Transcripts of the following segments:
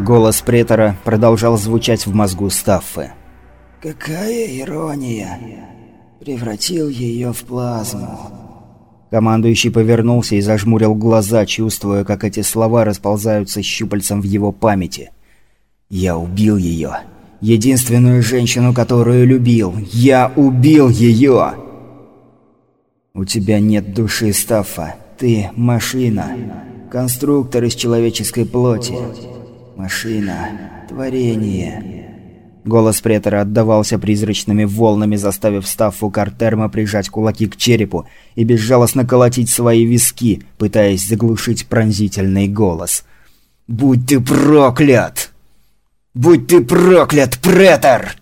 Голос претора продолжал звучать в мозгу Стаффы. «Какая ирония! Превратил ее в плазму». Командующий повернулся и зажмурил глаза, чувствуя, как эти слова расползаются щупальцем в его памяти. «Я убил ее. Единственную женщину, которую любил. Я убил ее!» «У тебя нет души, Стаффа. Ты – машина. Конструктор из человеческой плоти. Машина. Творение». Голос претора отдавался призрачными волнами, заставив Стаффу Картерма прижать кулаки к черепу и безжалостно колотить свои виски, пытаясь заглушить пронзительный голос. «Будь ты проклят! Будь ты проклят, претор!»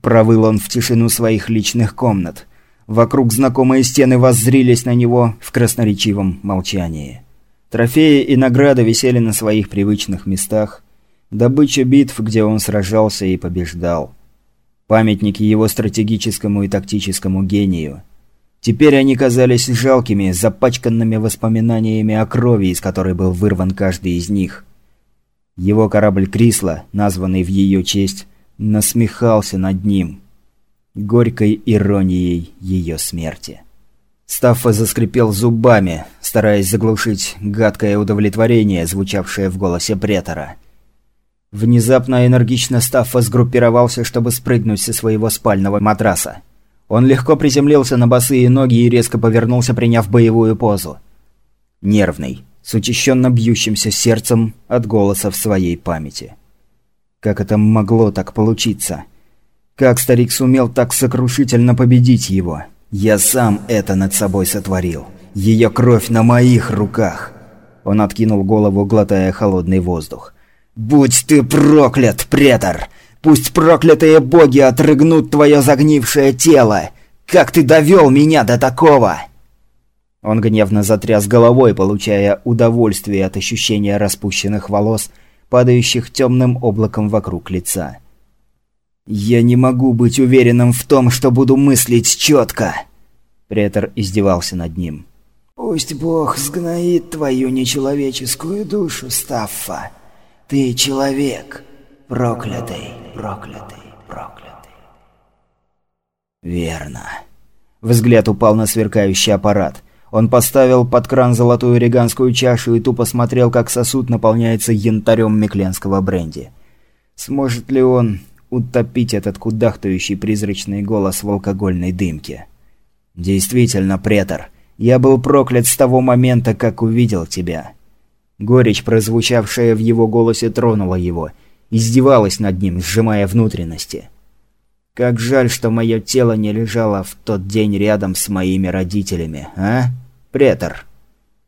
Провыл он в тишину своих личных комнат. Вокруг знакомые стены воззрились на него в красноречивом молчании. Трофеи и награды висели на своих привычных местах. Добыча битв, где он сражался и побеждал. Памятники его стратегическому и тактическому гению. Теперь они казались жалкими, запачканными воспоминаниями о крови, из которой был вырван каждый из них. Его корабль Крисла, названный в ее честь, насмехался над ним. Горькой иронией ее смерти. Стаффа заскрипел зубами, стараясь заглушить гадкое удовлетворение, звучавшее в голосе претора. Внезапно энергично Стаффа сгруппировался, чтобы спрыгнуть со своего спального матраса. Он легко приземлился на босые ноги и резко повернулся, приняв боевую позу. Нервный, с учащенно бьющимся сердцем от голоса в своей памяти. Как это могло так получиться? Как старик сумел так сокрушительно победить его? Я сам это над собой сотворил. Ее кровь на моих руках. Он откинул голову, глотая холодный воздух. «Будь ты проклят, претор! Пусть проклятые боги отрыгнут твое загнившее тело! Как ты довел меня до такого!» Он гневно затряс головой, получая удовольствие от ощущения распущенных волос, падающих темным облаком вокруг лица. «Я не могу быть уверенным в том, что буду мыслить четко!» Претор издевался над ним. «Пусть Бог сгноит твою нечеловеческую душу, Стаффа!» Ты человек, проклятый, проклятый, проклятый. Верно. Взгляд упал на сверкающий аппарат. Он поставил под кран золотую реганскую чашу и тупо смотрел, как сосуд наполняется янтарем мекленского бренди. Сможет ли он утопить этот кудахтающий призрачный голос в алкогольной дымке? Действительно, претор, я был проклят с того момента, как увидел тебя. Горечь, прозвучавшая в его голосе, тронула его. Издевалась над ним, сжимая внутренности. Как жаль, что мое тело не лежало в тот день рядом с моими родителями, а? Претор.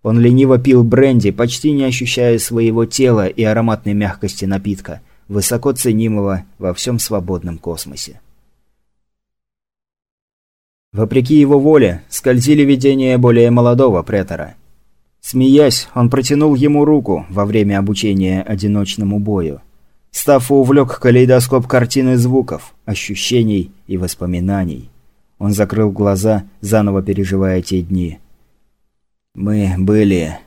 Он лениво пил бренди, почти не ощущая своего тела и ароматной мягкости напитка, высоко ценимого во всем свободном космосе. Вопреки его воле, скользили видения более молодого претора – Смеясь, он протянул ему руку во время обучения одиночному бою. Стаффа увлек калейдоскоп картины звуков, ощущений и воспоминаний. Он закрыл глаза, заново переживая те дни. «Мы были...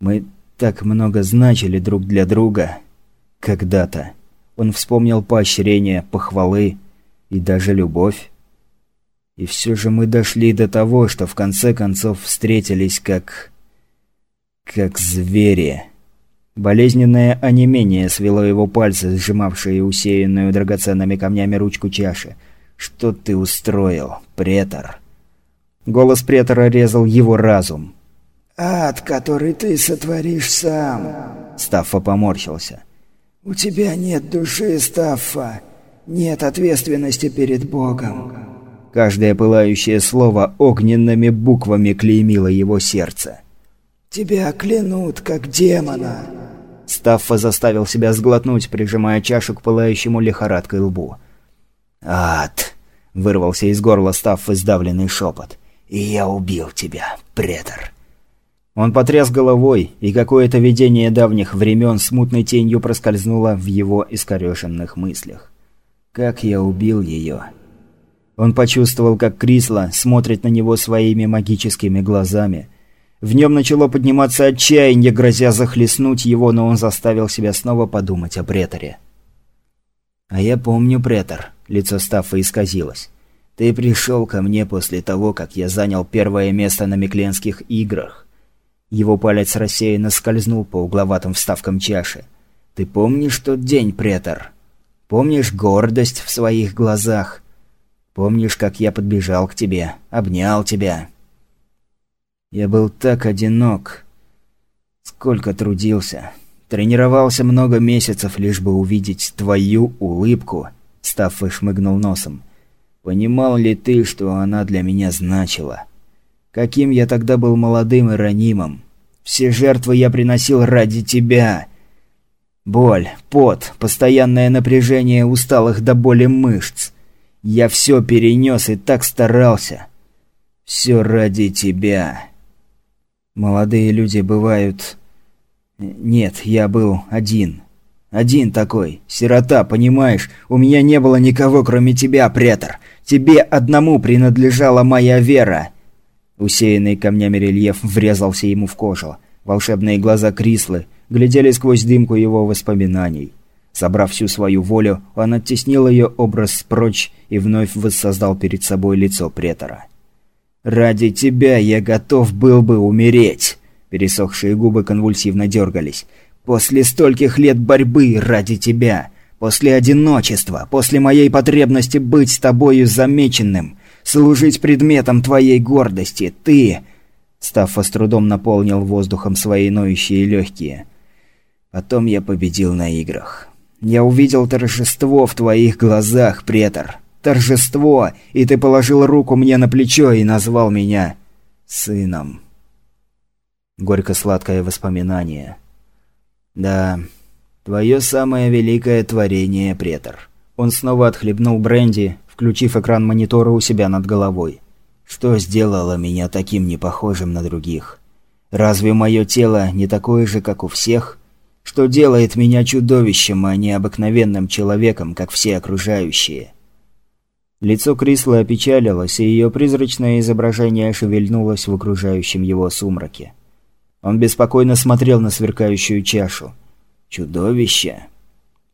Мы так много значили друг для друга. Когда-то». Он вспомнил поощрение, похвалы и даже любовь. И все же мы дошли до того, что в конце концов встретились как как звери. Болезненное онемение свело его пальцы, сжимавшие усеянную драгоценными камнями ручку чаши. «Что ты устроил, претор?» Голос претора резал его разум. «Ад, который ты сотворишь сам!» Стаффа поморщился. «У тебя нет души, Стаффа. Нет ответственности перед Богом». Каждое пылающее слово огненными буквами клеймило его сердце. «Тебя клянут, как демона!» Стаффа заставил себя сглотнуть, прижимая чашу к пылающему лихорадкой лбу. «Ад!» — вырвался из горла Стаффа сдавленный шепот. «И я убил тебя, претор!» Он потряс головой, и какое-то видение давних времен смутной тенью проскользнуло в его искорешенных мыслях. «Как я убил ее!» Он почувствовал, как Крисла смотрит на него своими магическими глазами — В нем начало подниматься отчаяние, грозя захлестнуть его, но он заставил себя снова подумать о преторе. «А я помню, претор», — лицо Стаффа исказилось. «Ты пришел ко мне после того, как я занял первое место на Микленских играх». Его палец рассеянно скользнул по угловатым вставкам чаши. «Ты помнишь тот день, претор? Помнишь гордость в своих глазах? Помнишь, как я подбежал к тебе, обнял тебя?» Я был так одинок. Сколько трудился. Тренировался много месяцев, лишь бы увидеть твою улыбку. Стаффа шмыгнул носом. Понимал ли ты, что она для меня значила? Каким я тогда был молодым и ранимым. Все жертвы я приносил ради тебя. Боль, пот, постоянное напряжение усталых до боли мышц. Я все перенес и так старался. Все ради тебя. Молодые люди бывают... Нет, я был один. Один такой. Сирота, понимаешь? У меня не было никого, кроме тебя, претор. Тебе одному принадлежала моя вера. Усеянный камнями рельеф врезался ему в кожу. Волшебные глаза Крислы глядели сквозь дымку его воспоминаний. Собрав всю свою волю, он оттеснил ее образ прочь и вновь воссоздал перед собой лицо претора. «Ради тебя я готов был бы умереть!» Пересохшие губы конвульсивно дергались. «После стольких лет борьбы ради тебя! После одиночества! После моей потребности быть с тобою замеченным! Служить предметом твоей гордости! Ты...» Стаффа с трудом наполнил воздухом свои ноющие легкие. «Потом я победил на играх. Я увидел торжество в твоих глазах, претор торжество, и ты положил руку мне на плечо и назвал меня сыном. Горько-сладкое воспоминание. Да, твое самое великое творение, претор. Он снова отхлебнул бренди, включив экран монитора у себя над головой. Что сделало меня таким непохожим на других? Разве мое тело не такое же, как у всех? Что делает меня чудовищем, а не обыкновенным человеком, как все окружающие?» Лицо Крислы опечалилось, и ее призрачное изображение шевельнулось в окружающем его сумраке. Он беспокойно смотрел на сверкающую чашу. «Чудовище?»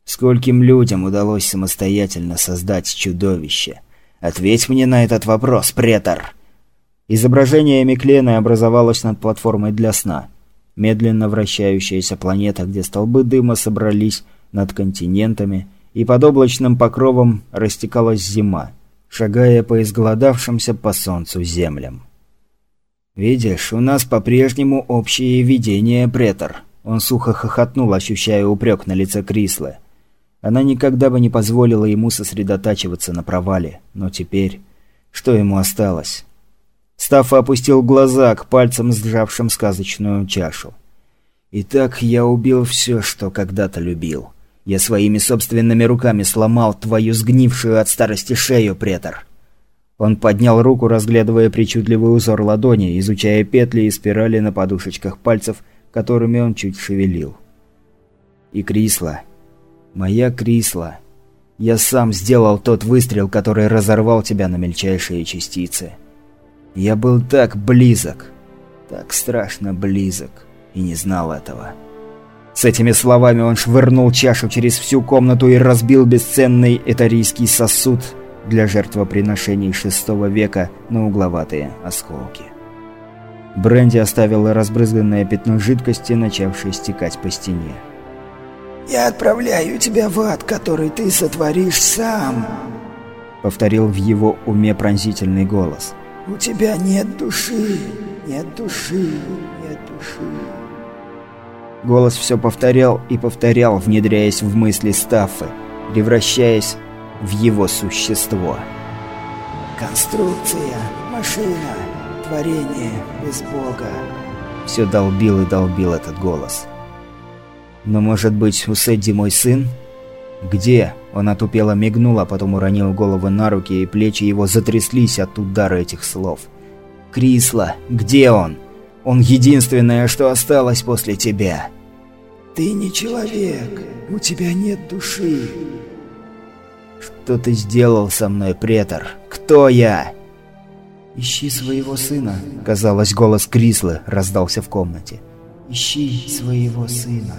Скольким людям удалось самостоятельно создать чудовище? Ответь мне на этот вопрос, претор!» Изображение Миклены образовалось над платформой для сна. Медленно вращающаяся планета, где столбы дыма собрались над континентами, и под облачным покровом растекалась зима шагая по изголодавшимся по солнцу землям. «Видишь, у нас по-прежнему общее видение, претор». Он сухо хохотнул, ощущая упрек на лице Крислы. Она никогда бы не позволила ему сосредотачиваться на провале, но теперь... Что ему осталось? Стаффа опустил глаза к пальцам, сжавшим сказочную чашу. «Итак, я убил все, что когда-то любил. Я своими собственными руками сломал твою сгнившую от старости шею, претор. Он поднял руку, разглядывая причудливый узор ладони, изучая петли и спирали на подушечках пальцев, которыми он чуть шевелил. И Крисла. Моя Крисла. Я сам сделал тот выстрел, который разорвал тебя на мельчайшие частицы. Я был так близок, так страшно близок, и не знал этого. С этими словами он швырнул чашу через всю комнату и разбил бесценный этарийский сосуд для жертвоприношений шестого века на угловатые осколки. Бренди оставила разбрызганное пятно жидкости, начавшее стекать по стене. «Я отправляю тебя в ад, который ты сотворишь сам», — повторил в его уме пронзительный голос. «У тебя нет души, нет души, нет души». Голос все повторял и повторял, внедряясь в мысли Стаффы, превращаясь в его существо. «Конструкция, машина, творение без Бога». Все долбил и долбил этот голос. «Но может быть, у Сэдди мой сын?» «Где?» Он отупело мигнул, а потом уронил голову на руки, и плечи его затряслись от удара этих слов. «Крисла, где он?» Он единственное, что осталось после тебя. Ты не человек, у тебя нет души. Что ты сделал со мной, претор? Кто я? «Ищи своего сына», — казалось, голос Крислы раздался в комнате. «Ищи своего сына».